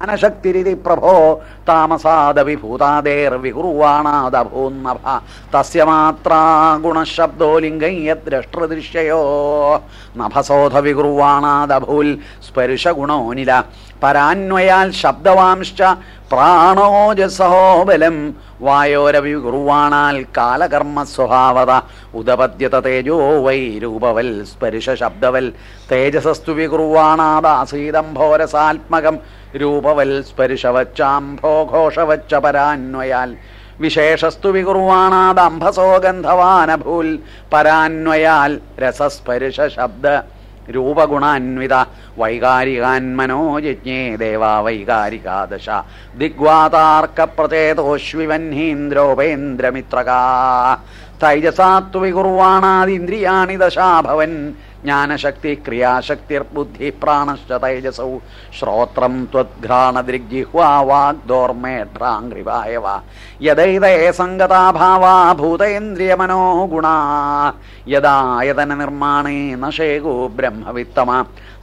അനശക്തിരിതി പ്രഭോ താമസാദപി ഭൂതാദേർവികുർവാണാദഭൂന്നഭ തസ്യ മാത്രാ ഗുണശബ്ദോ ലിംഗം യദ്രഷ്ടൃദൃശ്യയോ നഭസോധ വികുർവാണാദഭൂൽ പരാന്വയാൽ ശബ്ദവാംശ്ച പ്രാണോജസഹോ ബലം വായോരവികുർവാണാൽ കാലകർമ്മ സ്വഭാവത ഉദപദ്യത തേജോ വൈ രൂപവൽ സ്പരിശ ശബ്ദവൽ. തേജസസ്തു വികുർവാണാദാസീതംഭോരസാത്മകം രൂപവൽ സ്പരിശവച്ചാംഭോഘോഷവച്ച പരാന്വയാൽ. വിശേഷസ്തു വികുർവാണാദംഭസോ ഗന്ധവാനഭൂൽ. പരാന്വയാൽ രസസ്പരിശ ശബ്ദ. രൂപഗുണാന്വിത വൈകാരികാൻ മനോജിജ്ഞേ ദേവാ വൈകാരികാദശ. ദിഗ്വാതാർക്ക പ്രചേതോശ്വിവന്നീന്ദ്രോപേന്ദ്രമിത്രകാ തൈജസാത്തു ज्ञानशक्ति क्रियाशक्तिर्बुद्धिः प्राणश्च तैजसौ श्रोत्रं श्रोत्रम् त्वद्घ्राणदृग्जिह्वाग्दोर्मेभ्राङ्घ्रिवाय वा यदैदये यदैदयसङ्गताभावा भूतेन्द्रियमनो गुणा निर्माणे न शेगो ब्रह्मवित्तमा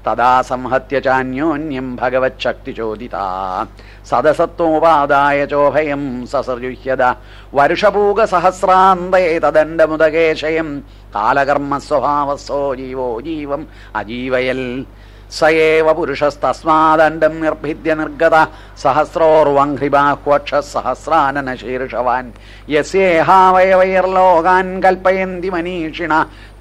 തദാ സംഹത്യ ചാന്യോന്യം ഭഗവച്ഛക്തിചോദിത. സദസത്വോപാദായ ചോഭയം സസൃജുഹ്യത. വരുഷപൂഗസഹസ്രാന്തേ തദണ്ഡമുദകേശയം കാലകർമ്മ സ്വഭാവസ്സോ ജീവോ ജീവം അജീവയൽ. സയേവ പുരുഷസ്തസ്മാദണ്ഡം നിർഭിദ്യ നിർഗത സഹസ്രോർവംഘ്രിബാഹ്വക്ഷ സഹസ്രാനന ശീർഷവാൻ യസ്യേഹാവയവൈർലോകാൻ കൽപ്പയന്തി മനീഷിണ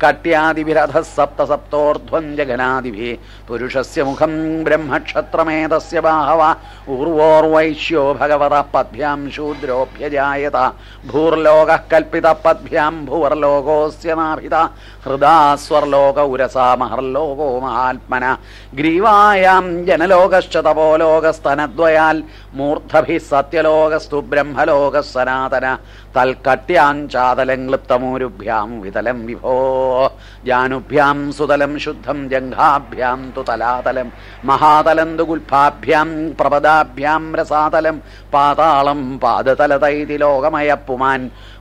കട്യാദിഭിരഥ സപ്ത സപ്തോർധ്വം ജഗനാദിഭി പുരുഷസ്യ മുഖം ബ്രഹ്മക്ഷത്രമേതസ്യ ബാഹവ. ഊർവോർവൈശ്യോ ഭഗവത പദ്ഭ്യാം ശൂദ്രോഭ്യജായത. ഭൂർലോക കൽപ്പിത പദ്ഭ്യാം ഭുവർലോകോസ്യ നാഭിത ഹൃദാ സ്വർലോക ഉരസാ മഹർലോകോ മഹാത്മന. ഗ്രീവായാം ജനലോകശ്ചതപോലോകസ്തനദ്വയാൽ മൂർദ്ധഭി സത്യലോകസ്തു ബ്രഹ്മലോക സനാതന തൽക്കട്യാഞ്ചാതലം ക്ലിപ്തമൂരുഭ്യാം വിതലം വിഭോ. ജാനുഭ്യാം സുതലം ശുദ്ധം ജംഘാഭ്യാം തു തലാതലം മഹാതലം തു ഗുൽഫാഭ്യാം പ്രപദാഭ്യാം രസാതലം. പാതാളം പാദതലതൈതി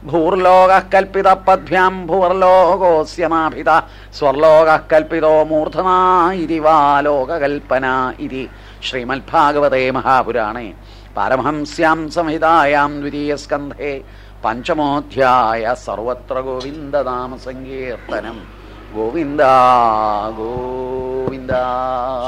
ഭൂർലോക കൽപ്പിത പദ്ഭ്യാം ഭുവർലോകോസ്യമാഭിത സ്വർലോക കൽപ്പിതോ മൂർധനാ ഇതി വാ ലോകകൽപ്പന ഇതി. ശ്രീമദ്ഭാഗവതേ മഹാപുരാണേ. പാരമഹംസ്യാം സംഹിതായാം ദ്വിതീയസ്കന്ധേ. പഞ്ചമോധ്യായ സർവത്ര ഗോവിന്ദനാമ സങ്കീർത്തനം ഗോവിന്ദ ഗോവിന്ദ.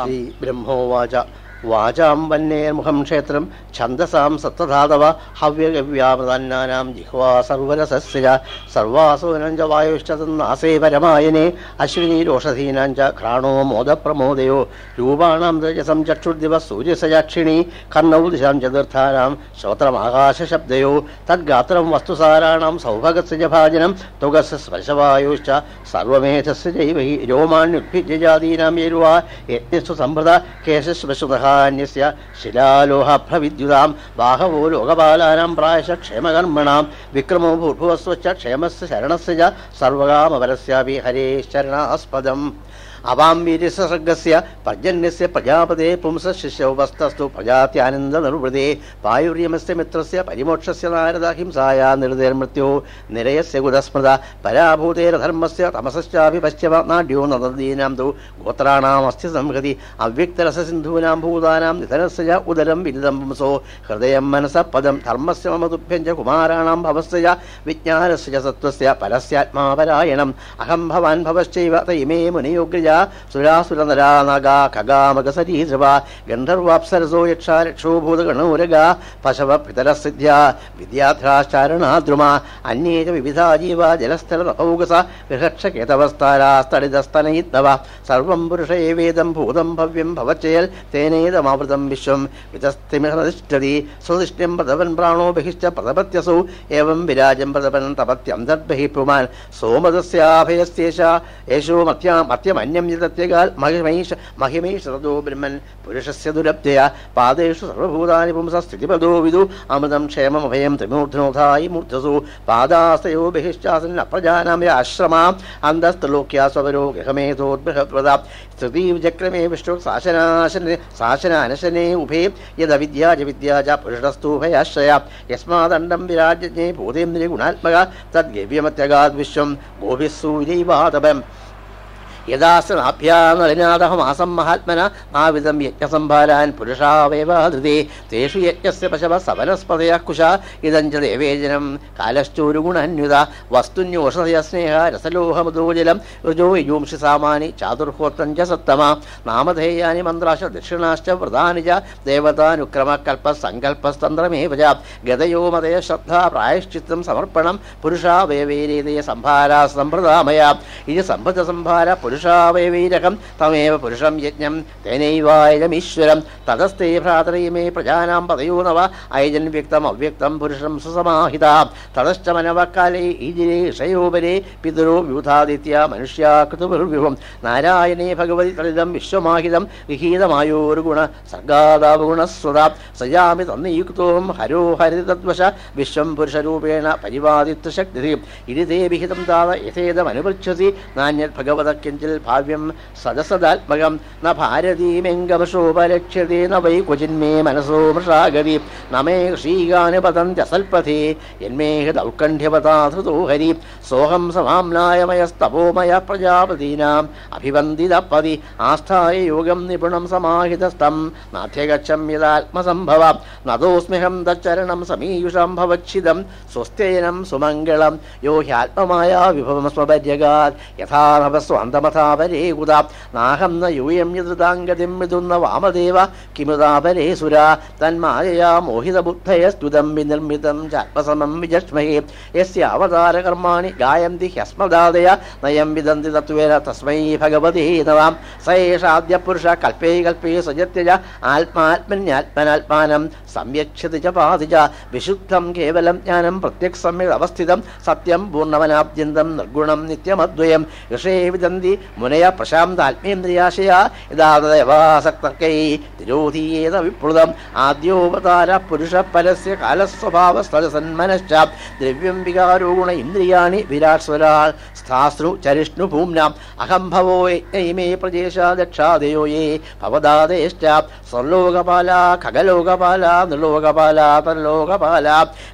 ശ്രീ ബ്രഹ്മോവാച. വാചാം വന്നേർമുഖം ക്ഷേത്രം ഛന്ദസാം സത്തധാതവ ഹവ്യഗവ്യാമൃതാന്നാനാം ജിഹ്വാ സർവരസസ്യ സർവാസൂനം ച വായുശ്ചതന്നാസേ പരമായനെ അശ്വിനീരോഷധീനാം ച ഘ്രാണോ മോദപ്രമോദയോ രൂപാണാം രജസം ചക്ഷുർദിവ സൂര്യസയാക്ഷിണി കർണൗ ദിശാം ചതുർത്ഥാനാം ശ്രോത്രമാകാശശബ്ദയോ തദ്ഗാത്രം വസ്തുസാരാണാം സൗഭഗസ്യ ഭാജനം തുകസ് സ്പർശവായുശ്ച സർവമേധസ് ജൈവ രോമാണ്യുദ്ഭിജാതീനാം യേരുവാ യജ്ഞസ്തു സമ്പ്രദ കേശശ്വസുധാന്യസ്യ ान्यस्य शिलालोहप्रविद्युतां बाहवो लोकबालानाम् प्रायश क्षेमकर्मणां विक्रमो भूभुवस्व च क्षेमस्य शरणस्य च सर्वगामपरस्यापि हरेश्चरणास्पदम्। അവാം വീര്യസർഗസ്യ പർജന്യസ്യ പ്രജാപതേ പുംസ ശിശൗപസ്തസ്തു പ്രജാത്യാനന്ദ നിർവൃതേ പായുര്യമസ്യ മിത്രസ്യ പരിമോക്ഷസ്യ നാരദ ഹിംസായാ നിർദേർമൃത്യോ നിരയസ്യ ഗുതസ്മൃത പരാഭൂതേരധർമ്മസ്യ തമസശ്ചാഭിപശ്ചവ നാഡ്യോ നദീനാം തു ഗോത്രാണാമസ്യ സംഹതി അവ്യക്തരസസിന്ധൂനാം ഭൂതാനാം നിധനസ്യ ഉദരം വിദിതം പുംസോ ഹൃദയം മനസ പദം ധർമ്മസ്യ മമ തുഭ്യം ച കുമാരാണാം ഭവസ്യ വിജ്ഞാനസ്യ സത്വസ്യ പരസ്യാത്മാപരായണം അഹം ഭവാൻ ഭവശ്ചൈവ തൈമേ മുനിയോഗ്രജ സുരാസുരനരാ നഗാ ഖഗാമകസരീധൃവ ഗന്ധർവാപ്സരസോ യക്ഷാ രക്ഷോ ഭൂതഗണോരഗ പശവ പിതരസിദ്ധ്യ വിദ്യാധ്രാശ്ചാരണാദ്രുമ അന്യേ ച വിവിധാ ജീവ ജലസ്ഥല തപൗകസ ഗൃഹക്ഷകേതവസ്താരാസ്തടിതസ്തനയിത്തവ സർവം പുരുഷ ഏവേദം ഭൂതം ഭവ്യം ഭവച്ചേൽ തേനേതമാവൃതം വിശ്വം വിതസ്തിമിഹതിഷ്ഠതി സുതിഷ്ഠ്യം പ്രതപൻ പ്രാണോ ബഹിശ്ച പ്രതപത്യസൗ ഏവം വിരാജം പ്രതപൻ തപത്യന്തർബഹി പുമാൻ സോമതസ്യാഭയസ്യേഷ യേശോ മത്യാ മത്യമന്യം യതത്യകാൽ മഹിമൈഷ മഹിമൈഷതോ ബ്രഹ്മൻ പുരുഷസ്യ ദുരബ്ധയ പാദേഷു സർവഭൂതാനി പുംസ സ്ഥിതിപദോ വിദു അമൃതം ക്ഷേമമഭയം ത്രിമൂർധനോധായി മൂർധസു പാദാസ്തയോ ബഹിശ്ചാസൻ അപ്രജാനാമയ ആശ്രമാം അന്തസ്തലോക്യാ സ്വരോ ഗൃഹമേധോദ്ബൃഹപ്രദ സ്തുതിചക്രമേ വിഷ്ണു സാശനാശനെ സാശനാനശനെ ഉഭേ യദവിദ്യാജ വിദ്യാജ പുരുഷസ്തൂഭയാശ്രയ യസ്മാദണ്ഡം വിരാജ്ഞേ ഭൂതേന്ദ്രിയ ഗുണാത്മക തദ്ഗവ്യമത്യഗാദ് വിശ്വം ഗോഭിസ്സൂര്യൈവാതപം യഥാസനാഭ്യാനളിനാഥമാസം മഹാത്മന ആവിധം യജ്ഞസംഭാരാൻ പുരുഷാവേവാധൃതേ തേഷു യജ്ഞസ്യ പശവ സവനസ്പതയ കുശ. ഇതഞ്ച ദേവേജനം കാലശ്ചോരുഗുണന്യുത. വസ്തുന്യോഷധയ സ്നേഹ രസലോഹമധോജലം ഋജോ യജൂംഷി സാമാനി ചാതുർഹോത്രം ച സത്തമ നാമധേയാനി മന്ത്രാശ ദക്ഷിണാശ്ച വ്രതാനി ച. ദേവതാനുക്രമ കൽപ്പ സങ്കല്പസ്തന്ത്രമേവ ച. ഗതയോ മതയ ശ്രദ്ധ പ്രായശ്ചിത്തം സമർപ്പണം. പുരുഷാവയവൈരേതയ സംഭാര സമ്പ്രദാമയ ഇത് സംഭൃത സംഭാര പുരുഷാവയവൈരകം തമേവ പുരുഷം യജ്ഞം തേനൈവായജമീശ്വരം തതസ്തേ ഭ്രാതരീമേ പ്രജാനാം പതയോ നവ ഐജൻ വ്യക്തം അവ്യക്തം പുരുഷം സുസമാഹിത തതശ്ച മനവക്കാലേ ഈജിരേ ഇഷയോപരെ പിതരോ വ്യൂഥാദിത്യ മനുഷ്യാകൃതുർവ്യൂഹം നാരായണേ ഭഗവതി തളിതം വിശ്വമാഹിതം വിഹീതമായോരു ഗുണ സർഗാദാവഗുണസ്വത സജാമി തന്നയുക്തോം ഹരോ ഹരിതദ്വശ വിശ്വം പുരുഷരൂപേണ പരിപാദിത്വശക്തി ഇരിതേ വിഹിതം താത യഥേതമനുപൃച്ഛതി നാന്യത് ഭഗവത കിഞ്ചിൽ ഭാവ്യം സദസദാത്മകം. ന ഭാരതീമെങ്കവശോപലക്ഷ്യത്തെ ന വൈ കുചിന്മേ മനസോ മൃഷാഗതി. നമേ ഋഷീകാന് എന്മേ യന്മേഹ ദൗത്കണ്ഠ്യപതാധൃതോ ഹരി. സോഹം സമാംനായമയസ്തപോമയ പ്രജാപതീനാം. അഭിവന്ദിതപ്പതി ആസ്ഥായ യോഗം നിപുണം സമാഹിതസ്തം നാഥ്യഗച്ഛം യഥാത്മസംഭവ നദോസ്മിഹം തച്ചരണം സമീയുഷം ഭവച്ഛിതം. സ്വസ്ഥേനം സുമംഗളം. യോ ഹ്യാത്മമായ വിഭവം സ്വപര്യഗാത് യഥാ നവസ്വാന്തമഥാപരേ കുത നാഹം ന യൂയം യതൃതാംഗതിം മിതുന്ന വാമദേവ. കിമുതാപരേ സുര. തന്മായയാ മോഹിതബുദ്ധയസ്തുതം വിനിർമ്മിതം ചാത്മസമം വിജഷ്മഹേ യസ്യാവതാരകർമാണി ഗായന്തി ഹ്യസ്മദാദയ. നയം വിദന്തി തത്വേന തസ്മൈ ഭഗവതേ നവാം സയേഷാദ്യ പുരുഷ കൽപ്പേ കൽപ്പേ സജത്യജ. ആത്മാത്മന്യാത്മനാത്മാനം സംയക്ഷതി ച പാതി ച വിശുദ്ധം കേവലം ജ്ഞാനം പ്രത്യക്സമ്യവസ്ഥിതം സത്യം പൂർണവനാദ്യന്തം നിർഗുണം നിത്യമദ്വയം. ഋഷേ വിദന്തി മുനയ പ്രശാന്താത്മേന്ദ്രിയാശയ യഥാദേവാസക്തർക്കൈ തിരോധീയേത വിപ്ലുതം ആദ്യോപതാര പുരുഷ പരസ്യ കാലസ്വഭാവ സ്ഥലസന്മനശ്ച ദ്രവ്യം വികാരോ ഗുണ ഇന്ദ്രിയാണി വിരാട് സ്വരാൾ സ്ഥാസ്രു ചരിഷ്ണു ഭൂമ്നാം. അഹംഭവോ യജ്ഞൈമേ പ്രജേശ ദക്ഷാദയോ യേ ഭവദാദേശ്ച സ്വർലോകപാല ഖഗലോകപാല നൃലോകപാല തർലോകപാല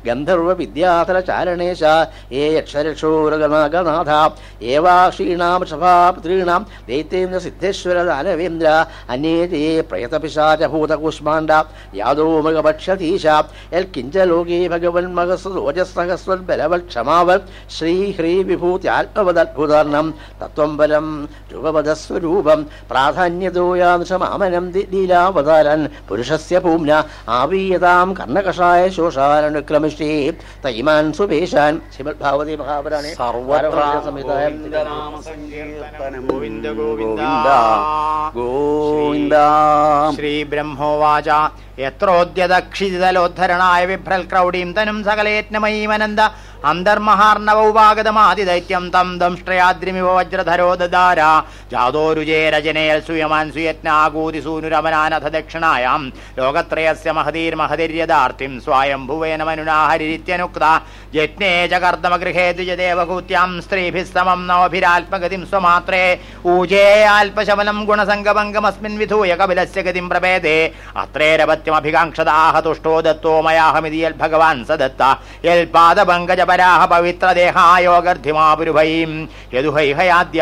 ഗന്ധർവ വിദ്യാധര ചാരണേശ ഏ യക്ഷരക്ഷോരഗണഗനാഥ ഏവാക്ഷീണാം സഭാപുത്രീണാം ദൈത്യേന്ദ്ര സിദ്ധേശ്വര ദാനവേന്ദ്ര അന്യേ പ്രയതപിശാചഭൂതകൂഷ്മാണ്ട യാദോ മൃഗഭക്ഷധീശ എൽ കിഞ്ച ലോകേ ഭഗവൻ മഹസ്രോജസഹസ്വൽ ബലവൽ ക്ഷമാവൽ ശ്രീ ഹ്രീ വിഭൂത്യാത്മവദത്ഭുതർണം തത്വം ബലം രൂപപദസ്വരൂപം. പ്രാധാന്യതോയാംശമാമനം ലീലാവതാരൻ. പുരുഷസ്യ പൂമ്ന. ആവീയതാം കർണകഷായ ശോഷാനുക്രമിഷ്ടേ. തൈമാൻ സുപേശാൻ ശ്രീമദ്ഭാവതി മഹാപുരാണേ. ഗോവിന്ദ ഗോവിന്ദ. ഗോവിന്ദ. ശ്രീബ്രഹ്മോവാച യത്രോദ്യതക്ഷിതലോദ്ധരണായ വിഭ്രൽ ക്രൗഡീം തനും സകലേത്നമയീമനന്ദ. അന്തർമഹാർണവൗപാഗതമാതിദൈത്യം തം ദംഷ്ട്രയാദ്രിമിവ വജ്രധരോ ദദാര. രചനയൽ സുയമാൻ സുയജ്ഞാകൂതി സൂനുരമനാനഥ ദക്ഷിണായാം. ലോകത്രയസ്യ മഹതീർ മഹതിര്യദാർത്ഥിം സ്വായംഭുവേന മനുനാഹരിത്യനുക്ത യജ്ഞേ ച കർദമഗൃഹേ ദ്വിജദേവകൂത്യാം സ്ത്രീഭിസ്തമം നവഭിരാത്മഗതിം സ്വമാത്രേ. ഊജേ ആൽപശമനം ഗുണസംഗഭംഗമസ്മിൻ വിധൂയ കപിലസ്യ ഗതിം പ്രഭേദേ. അത്രേരപത്യമഭികാംക്ഷതാഹ തുഷ്ടോ ദത്തോ മയാഹമിതി യൽ ഭഗവാൻ സദത്ത. യൽ പാദപങ്കജപരാഹ പവിത്രദേഹായോഗർദ്ധിമാപുരുഭൈം യദുഹൈഹയാദ്യ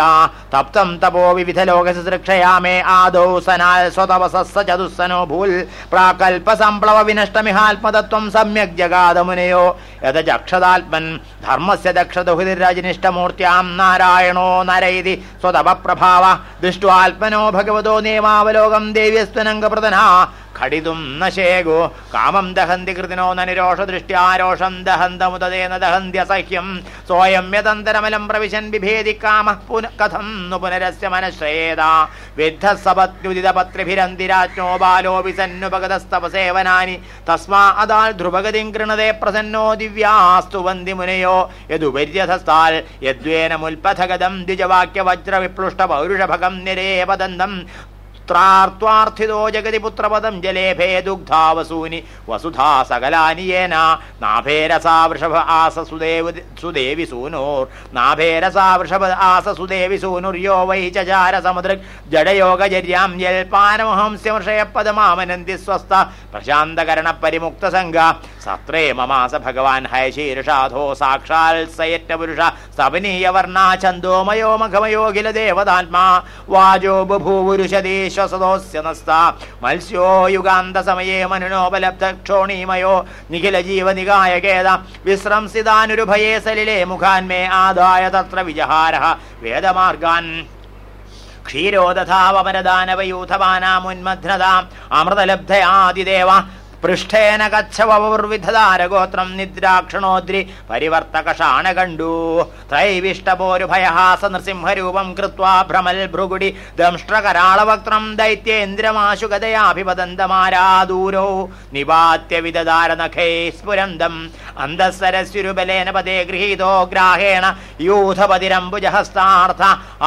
തപ്തം തപോ വിവിധ ലോകശുശ്രക്ഷയാമേ ആദോ സനാൽ സ്വതവസസ്സ ചതുസ്സനോ ഭൂൽ. പ്രാകൽപ സംപ്ലവ വിനഷ്ടമിഹാത്മതത്വം സമ്യക് ജഗാദമുനയോ യഥജക്ഷതാത്മൻ ധർമ്മസ്യ ദക്ഷദുഹിതിരജനിഷ്ടമൂർത്തിയാം നാരായണോ നരൈതി സ്വതപപ്രഭാവ. ദൃഷ്ട്വാത്മനോ ഭഗവതോ നിയമാവലോകം ദേവ്യസ്ത്വനംഗപ്രദനാ ഖടിതും നശേഗോ കാമം ദഹന്തി കൃതിനോ നനിരോഷ ആരോഷം ദഹന്തമുതേന ദഹന്ത്യസഹ്യം സോയം യതന്തരമലം പ്രവിശൻ ബിഭേദി കാമ കഥം നു പുനരസ്യ മനശ്രേദ വിദ്ധ സപത്യുദിതപത്രിഭിരന്തിരാജ്ഞോ ബാലോപി സന്നുപഗതസ്തപസേവനാനി തസ്മാ അതാൽ ധ്രുവഗതിം കൃണതേ പ്രസന്നോ ദിവ്യാസ്തു വന്തി മുനയോ. യദുപര്യധസ്ഥാൽ യദ്വേന മുൽപഥഗതം വിപ്ലുഷ്ട പൗരുഷഭകം നിരേപദന്തം പുത്രാർത്വാർത്ഥിതോ ജഗതി പുത്രപദം ജലേഭേ ദുഗ്ധാവസൂനി. വസുധാ സകലാനിയേന. നാഭേരസാ വൃഷഭ ആസ സുദേവ സുദേവി സൂനോർ. നാഭേരസാ വൃഷഭ ആസ സുദേവി സൂനുര്യോ വൈ ചാര സമുദ്രക് ജഡയോഗചര്യാം യൽപാനമഹംസ്യമൃഷയപദമാമനന്തി സ്വസ്ഥ. പ്രശാന്തകരണ പരിമുക്ത സംഘ സത്രേ മമാസ ഭഗവാൻ ഹയശീർഷാധോ സാക്ഷാൽ സയറ്റ പുരുഷ സപനീയ വർണ ചന്ദോമയോ മഖമയോഖില ദേവതാത്മാ വാജോ ബഭൂവുരുഷതീശ്വസദോസ്യ നസ്ത മത്സ്യോ യുഗാന്ത സമയേ മനുനോപലബ്ധ ക്ഷോണീമയോ നിഖില ജീവനികായകേത വിശ്രംസിതാനുരുഭയേ സലിലേ മുഖാന്മേ ആദായ തത്ര വിജഹാര. വേദമാർഗാൻ. ക്ഷീരോദധാവമരദാനവയൂഥവാനാമുന്മധ്നതാം അമൃതലബ്ധയാതിദേവ പൃഷ്ഠേന കച്ഛവപുർവിധാരഗോത്രം നിദ്രാക്ഷണോദ്രി പരിവർത്തകഷാണ കണ്ടു. ത്രൈവിഷ്ടപോരുഭയഹാസ നൃസിംഹരൂപം കൃത്വാ ഭ്രമൽ ഭ്രുഗുടി ദംഷ്ട്രകരാളവക്ത്രം ദൈത്യേന്ദ്രമാശുഗതയാഭിപദന്തമാരാദൂരോ നിപാത്യ വിദധാരനഖേ സ്ഫുരന്തം അന്തസ്സരസ്യുരുബലേന പദേ ഗൃഹീതോ ഗ്രാഹേണ യൂഥപതിരംബുജഹസ്താർത്ഥ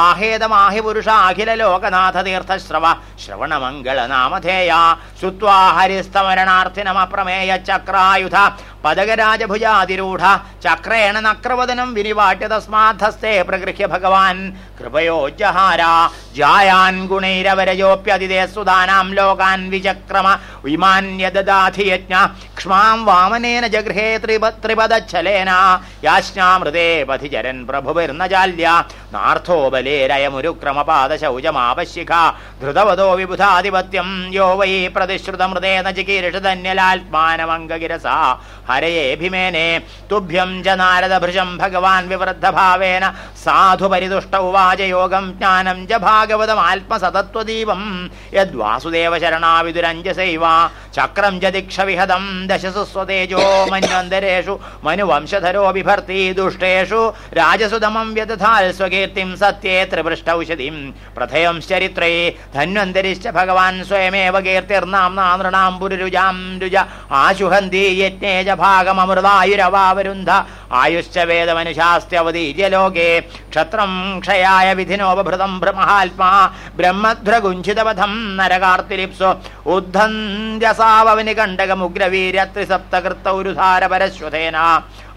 ആഹേതമാഹി പുരുഷാഖില ലോകനാഥ തീർത്ഥശ്രവ ശ്രവണമംഗളനാമധേയ. ശ്രുത്വാ प्रमेय चक्रायुध। പദകരാജഭുജാതിരൂഢ ചക്രേണ നക്രവദനം വിനിവാട്യ തസ്മാധസ്തേ പ്രഗൃഹ്യ ഭഗവാൻ. കൃപയോ ജഹാര ജായാൻ ഗുണൈരവരയോപ്യതിദേ സുധാനാം ലോകാൻ വിചക്രമ വിമാന്യദാധി യജ്ഞ ക്ഷ്മാം വാമനേന ജഗൃഹേ ത്രിപ ത്രിപദച്ഛലേന യാശ്നാമൃതേ പഥിചരൻ പ്രഭുവിർന ജാല്യ നാർത്ഥോ ബലേരയമുരുക്രമപാദശൗചമാവശ്യക ധൃതവതോ വിബുധാധിപത്യം യോ വൈ പ്രതിശ്രുതമൃതേന ചികീർഷിതന്യലാത്മാനമംഗിരസ मेने तुभ्यम् च नारदभृशम् भगवान् विवृद्धभावेन साधु परिदुष्टौ उवाच योगम् ज्ञानम् च भागवतमात्मसतत्त्वदीपम्। यद्वासुदेवशरणा विदुरञ्जसैवा ചക്രം ച ദിക്ഷവിഹതം ദശസു സ്വതേജോ മന്വന്തരേഷു മനുവംശധരോ ബിഭർത്തി ദുഷ്ടേഷു രാജസുതമം വ്യദധാൽ സ്വകീർത്തിം സത്യേ ത്രിപൃഷ്ടൗഷധിം പ്രഥയം ചരിത്രേ ധന്വന്തരിശ്ച ഭഗവാൻ സ്വയമേവ കീർത്തിർനാംനാ നൃണാം പുരുരുജാം രുജ ആശുഹന്തി യജ്ഞേജ ഭാഗമമൃതായുരവാവരുന്ധ आयुश्च वेदमनुशास्त्यवधीजलोके क्षत्रम् क्षयाय विधिनोपभृतम् ब्रह्महात्मा ब्रह्मध्रगुञ्छितवधम् नरकार्तिरिप्सो उद्धन्त्यसावविनि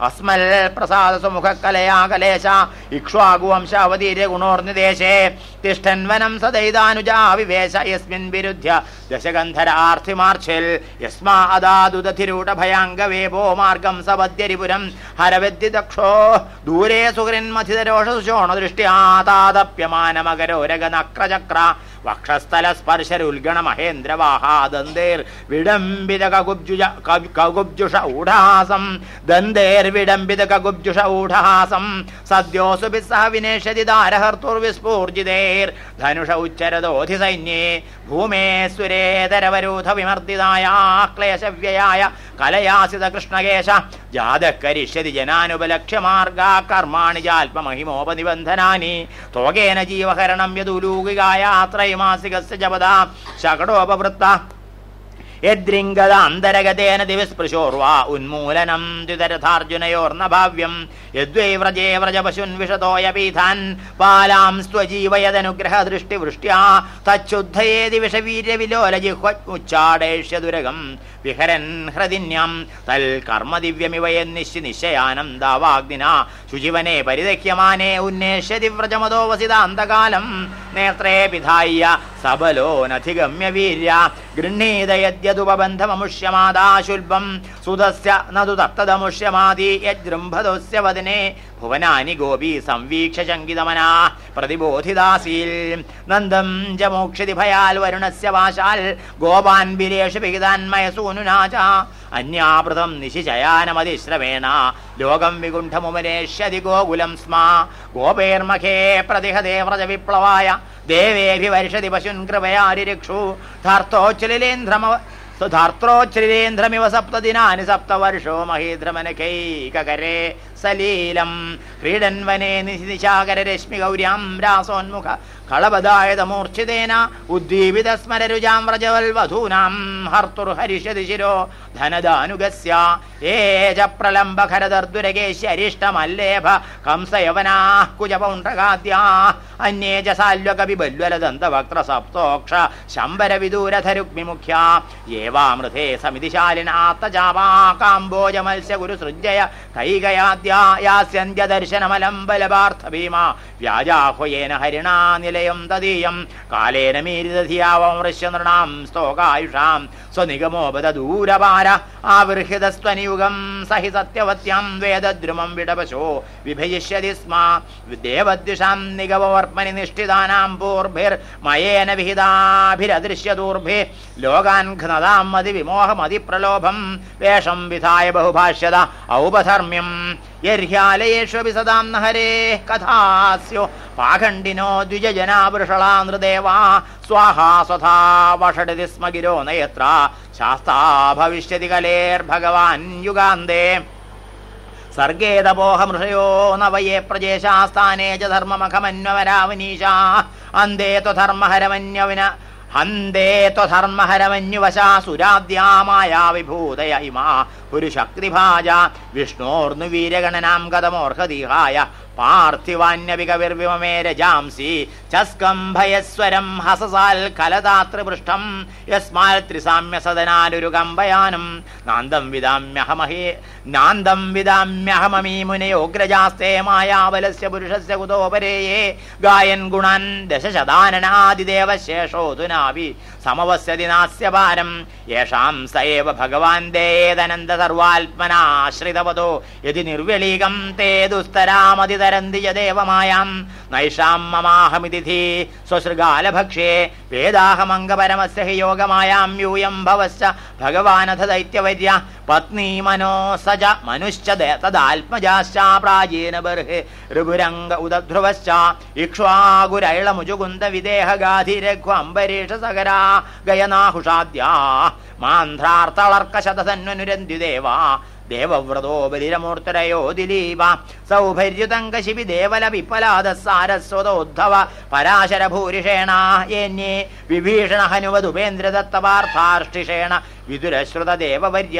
അസ്മൽ പ്രസാദ സുമുഖ കലയാ കലേശ ഇക്ഷ്വാകുവംശാവതീര്യ ഗുണോർനിദേശേ. തിഷ്ഠൻ വനം സദൈതാനുജാ വിവേശ യസ്മിൻ വിരുദ്ധ്യ ദശഗന്ധരാർത്ഥിമാർച്ചിൽ യസ്മാ അദാദുദധിരൂഢ ഭയാംഗവേപോ മാർഗം സപദ്യരിപുരം. ഹരവദ്യ ദക്ഷോ ദൂരേ സുഹൃന്മഥിതരോഷ സുശോണ ദൃഷ്ടി താതപ്യമാനമകരോരഗനക്രചക്ര വക്ഷസ്ഥല സ്പർശരുൽഗണ മഹേന്ദ്രവാഹാദന്തേർ വിടംബിത കകുബ്ജുജ കകുബ്ജുഷ ഊഢഹാസം ദന്തേർ വിടംബിത കകുബ്ജുഷ ഊഢഹാസം സദ്യോസു സഹ വിനേഷതി ദാരഹർത്തുർവിസ്ഫൂർജിതേർ ധനുഷ ഉച്ചരതോധി സൈന്യേ ഭൂമേ സുരേതരവരൂഥ വിമർദ്ദിതായ ക്ലേശവ്യയായ കലയാസിത കൃഷ്ണകേശ. ജാതക്കരിഷ്യതി ജനാനുപലക്ഷ്യമാർഗാ കർമാണി ജാൽപമഹിമോപനിബന്ധനാനി. തോകേന ജീവഹരണം യദുലൂകികായ ತ್ರೈಮಾಸಿಕ ಜಪದ ಶಕಟೋಪವೃತ್ತ യദ്രിംഗത അന്തരഗതേന ദിവസ്പൃശോർവ ഉന്മൂലനം ദ്വിതരഥാർജുനയോർന്ന ഭാവ്യം യദ്വൈ വ്രജേ വ്രജപശുൻ വിഷതോയ പീഥാൻ പാലാം സ്വജീവയതനുഗ്രഹദൃഷ്ടിവൃഷ്ട്യാ. ദൃഷ്ടിവൃഷ്ട്യാ തച്ചുദ്ധയേതി വിഷവീര്യ വിലോല ജിഹ്വച്ചാടേഷ്യദുരകം വിഹരൻ ഹൃദിന്യം തൽ കർമ്മ ദിവ്യമിവയെന്നിശ്ചി നിശ്ചയാനന്ദാവാഗ്നിന ശുചിവനെ പരിദഹ്യമാനെ ഉന്നേഷ്യതി വ്രജമതോ വസിതാന്തകാലം. നേത്രേ പിധായ്യ സബലോനധിഗമ്യ വീര്യ ഗൃഹീതയദ്യതുപബന്ധമമുഷ്യമാദാശുൽഭം. സുതസ്യ നതു തത്തദമുഷ്യമാദി യജൃംഭദോസ്യ വദനെ. ഭുവനാനി ഗോപി സംവീക്ഷ ശങ്കിതമനാ പ്രതിബോധിദാസീൽ. നന്ദം ച മോക്ഷിതി ഭയാൽ വരുണസ്യ വാശാൽ. ഗോപാൻ ബിരേഷു പിഹിതാൻ ച അന്യാപൃതം നിശിശയാനമതിശ്രവേണ ലോകം വികുണ്ഠമുമനേഷ്യതി ഗോകുലം സ്മാ. ഗോപേർമഖേ പ്രതിഹതേ വ്രജ വിപ്ലവായ ദേവേഭി വരിഷതി പശുൻ കൃപയാരിരക്ഷു ധാർത്തോച്ചലിലേന്ദ്രമ ധാർത്രോച്ഛ്രിരേന്ദ്രമിവ സപ്തദിനാനി സപ്തവർഷോ മഹീന്ദ്രമനഖൈകകരേ സലീലം. ക്രീഡൻവനേ നിശാകര രശ്മി ഗൗര്യാം രാസോന്മുഖ കളപദായതമൂർച്ഛിതേന ഉദ്ദീപിത സ്മരരുജാം വ്രജവൽ വധൂനാം ഹർത്തുർ ഹരിഷ്യതി ശിരോ ധനദാനുഗസ്യ ഏജ പ്രലംബഖരദർദുരകേശ്യരിഷ്ടമല്ലേഭ കംസയവനാ കുജപൗണ്ഡകാദ്യാ അന്യേ ച സാല്വകവിബല്വലദന്തവക്ത്ര സപ്തോക്ഷ ശംബര വിദൂരധരുഗ്മിമുഖ്യ ഏവാമൃതേ സമിതിശാലിനാത്തജാവാ കാംബോജ മത്സ്യ ഗുരു സൃഞ്ജയ കൈകയാദ്യാ യാസ്യന്ത്യദർശനമലം ബലപാർത്ഥ ഭീമ വ്യാജാഹ്വയേന ഹരിണാ നിലയം തദീയം. കാലേന മീരിതധിയാവൃശ്യനൃണാം സ്തോകായുഷാം. സ്വനിഗമോപത ദൂരപാര ആവിർഹിതസ്ത്വനിയുഗം സഹി സത്യവത്യാം വേദദ്രുമം വിടപശോ വിഭജിഷ്യതി സ്മ. ദേവദ്വിഷാം നിഗമവർമ്മനി നിഷ്ഠിതാനാം പൂർഭിർ മയേന വിഹിതാഭിരദൃശ്യദൂർഭി ലോകാൻ ഘ്നതാം മതി വിമോഹമതി പ്രലോഭം വേഷം വിധായ ബഹുഭാഷ്യത ഔപധർമ്മ്യം. यर्ह्यालयेष्वपि सदां न हरेः कथास्यो। पाखण्डिनो द्विजजना वृषला नृदेवा स्वाहा स्वथा वषडति स्म गिरो नयत्रा। शास्ता भविष्यति कलेर्भगवान् युगान्ते। सर्गे तपोहमृषयो नवये प्रजेशास्थाने च धर्ममखमन्यवरावनीषा अन्धे तु धर्म ഹന്തേ ത്വധർമ്മഹരമന്യുവശാസുരാദ്യാമായ വിഭൂതയ ഇമാ പുരുശക്തിഭാജ വിഷ്ണോർന്നു വീരഗണനാം കഥമോർഹതിഹായ പാർത്ഥിവാന്യവികവിർവിമമേ രജാംസി ചസ്കംഭയസ്വരം ഹസസാൽ കലതാതൃപൃഷ്ടം യസ്മാൽ ത്രിസാമ്യ സദനാലുരു കമ്പയാനം നാന്തം വിദാമ്യഹമഹേ നാന്തം വിദാമ്യഹമമീ മുനയോഗ്രജാസ്തേ മായാബലസ്യ പുരുഷസ്യ കുതോപരേയേ. ഗായൻ ഗുണൻ ദശശതാനനാദിദേവശേഷോധുനാവി സമവസ്യതി നാസ്യപാരം യേഷാം സ ഏവ ഭഗവാൻ ദേദനന്ദ സർവാത്മനാശ്രിതവതോ. യതി നിർവ്യളീകം തേ ेव मायाम् नैषाम् ममाहमिति स्वसृगालभक्ष्ये वेदाहमङ्गपरमस्य हि योगमायाम् यूयम् भवश्च भगवानथ दैत्यवैद्य പത്നീ മനോസജ പ്രാചീന ബർഹി. ഋഭുരംഗ ഉദധ്രുവശ്ച ഇക്ഷ്വാകുരൈളമുജുകുന്ദ വിദേഹ ഗാധിരഘ്വ അംബരീഷ സകരാ ഗയനാഹുഷാദ്യാ. മാന്ധ്രാർത്ഥളർക്ക ദേവവ്രതോ ബലിരമൂർത്തരയോ ദിലീപ. സൗഭര്യുതങ്കശിപി ദേവല വിപ്പലാദ സാരസ്വതോദ്ധവ പരാശര ഭൂരിഷേണ യേന്യേ. വിഭീഷണ ഹനുവതുപേന്ദ്രദത്തപാർത്ഥാർഷ്ടിഷേണ വിദുരശ്രുത ദേവവര്യ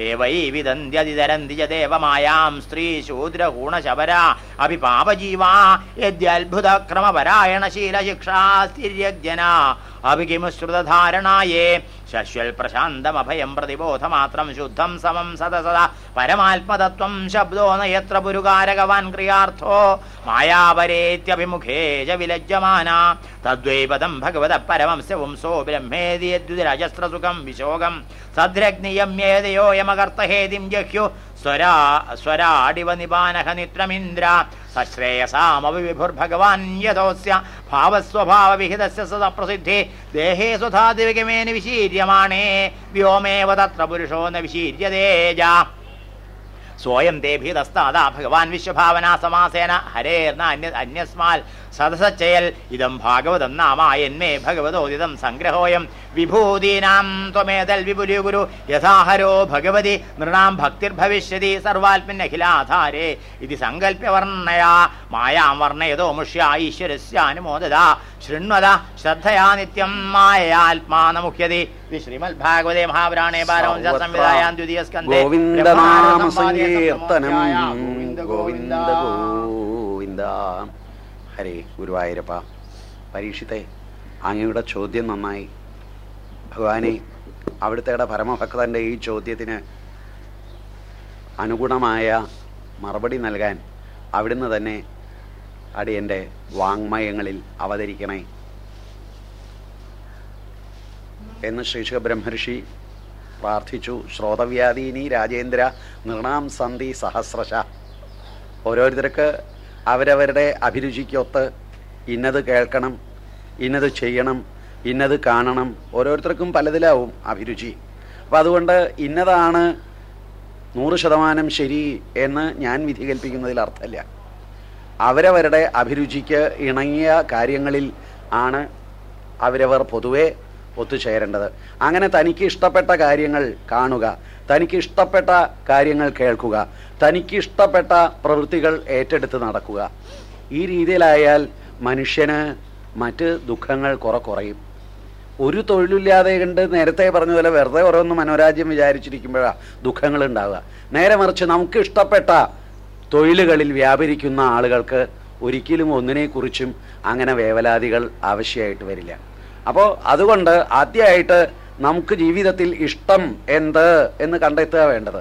ദേവൈ വിദന്ത്യതിതരന്തി ച ദേവമായാം അഭിപാപജീവാ യദ്യത്ഭുതക്രമപരായണശീലശിക്ഷാസ്ഥിര്യജ്ഞന. ക്രമപരായണ ശീലശിക്ഷാ സ്ഥിര്യജ്ഞന അഭികിമുശ്രുതധാരണായേ ശശ്വൽ പ്രതിബോധമാത്രം ശുദ്ധം സമം സദസദ പരമാത്മതത്വം ശബ്ദോ നയത്ര പുരുകാരകവാൻ ക്രിയാർത്ഥോ. മായാപരേത്യഭിമുഖേ ച വിലജ്യമാന. തദ്വൈപദം ഭഗവത പരമംസ്യ വംസോ ബ്രഹ്മേതി യദ്വിരജസ്രസുഖം വിശോകം. कामकर्तहेदिं जह्यु स्वरा स्वराडिव निबानमिन्द्रश्रेयसामपि विभुर्भगवान् यतोऽस्य भावस्वभावविहितस्य स प्रसिद्धे देहे स्वधादिविगमेन विशीर्यमाणे व्योमेव तत्र पुरुषो न विशीर्यते जा സ്വയം തേഭീതസ്താദാ ഭഗവാൻ വിശ്വഭാവന സമാസേന. ഹരേർന്ന അന്യ അന്യസ്മാൽ സദസച്ചയൽ. ഇതം ഭാഗവതം നാമായന്മേ ഭഗവതോദിതം സംഗ്രഹോയം. വിഭൂതീനാം ത്വമേതൽ വിപുലി ഗുരു. യഥാഹരോ ഭഗവതി നൃണാം ഭക്തിർഭവിഷ്യതി സർവാത്മനഖിലാധാരേ ഇത് സങ്കല്പ്യ വർണയാ മായാം വർണയതോ മുഷ്യ ഈശ്വരസ്യാനുമോദത. ശൃണ്വത ശ്രദ്ധയാ നിത്യം മായയാത്മാനമുഖ്യതി ഇത് ശ്രീമദ് ഭാഗവതേ മഹാപുരാണേ പാരവംശ സംവിധായാം ദ്വിതീയ സ്കന്ധേ ഗോവിന്ദനാമ സങ്കീർത്തനം. ഗോവിന്ദ ഗോവിന്ദ ഗോവിന്ദ ഗോവിന്ദ. ഹരേ ഗുരുവായൂരപ്പ. പരീക്ഷിത്തെ അങ്ങയുടെ ചോദ്യം നന്നായി. ഭഗവാനെ അവിടുത്തെ പരമഭക്തന്റെ ഈ ചോദ്യത്തിന് അനുഗുണമായ മറുപടി നൽകാൻ അവിടുന്ന് തന്നെ അടിയന്റെ വാങ്മയങ്ങളിൽ അവതരിക്കണേ. എന്ന് ശ്രീശുഖ ബ്രഹ്മർഷി പ്രാർത്ഥിച്ചു ശ്രോതവ്യാധീനി രാജേന്ദ്ര നൃണാം സന്ധി സഹസ്രശ. ഓരോരുത്തർക്ക് അവരവരുടെ അഭിരുചിക്കൊത്ത് ഇന്നത് കേൾക്കണം ഇന്നത് ചെയ്യണം ഇന്നത് കാണണം. ഓരോരുത്തർക്കും പലതിലാവും അഭിരുചി. അപ്പം അതുകൊണ്ട് ഇന്നതാണ് നൂറ് ശതമാനം ശരി എന്ന് ഞാൻ വിധി കൽപ്പിക്കുന്നതിൽ അർത്ഥമില്ല. അവരവരുടെ അഭിരുചിക്ക് ഇണങ്ങിയ കാര്യങ്ങളിൽ ആണ് അവരവർ പൊതുവെ ഒത്തുചേരേണ്ടത്. അങ്ങനെ തനിക്ക് ഇഷ്ടപ്പെട്ട കാര്യങ്ങൾ കാണുക തനിക്ക് ഇഷ്ടപ്പെട്ട കാര്യങ്ങൾ കേൾക്കുക തനിക്ക് ഇഷ്ടപ്പെട്ട പ്രവൃത്തികൾ ഏറ്റെടുത്ത് നടക്കുക. ഈ രീതിയിലായാൽ മനുഷ്യന് മറ്റ് ദുഃഖങ്ങൾ കുറെ കുറയും. ഒരു തൊഴിലില്ലാതെ കണ്ട് നേരത്തെ പറഞ്ഞ പോലെ വെറുതെ ഓരോന്ന് മനോരാജ്യം വിചാരിച്ചിരിക്കുമ്പോഴാണ് ദുഃഖങ്ങൾ ഉണ്ടാവുക. നേരെ മറിച്ച് നമുക്ക് ഇഷ്ടപ്പെട്ട തൊഴിലുകളിൽ വ്യാപരിക്കുന്ന ആളുകൾക്ക് ഒരിക്കലും ഒന്നിനെക്കുറിച്ചും അങ്ങനെ വേവലാതികൾ ആവശ്യമായിട്ട് വരില്ല. അപ്പോൾ അതുകൊണ്ട് ആദ്യമായിട്ട് നമുക്ക് ജീവിതത്തിൽ ഇഷ്ടം എന്ത് എന്ന് കണ്ടെത്തുക വേണ്ടത്.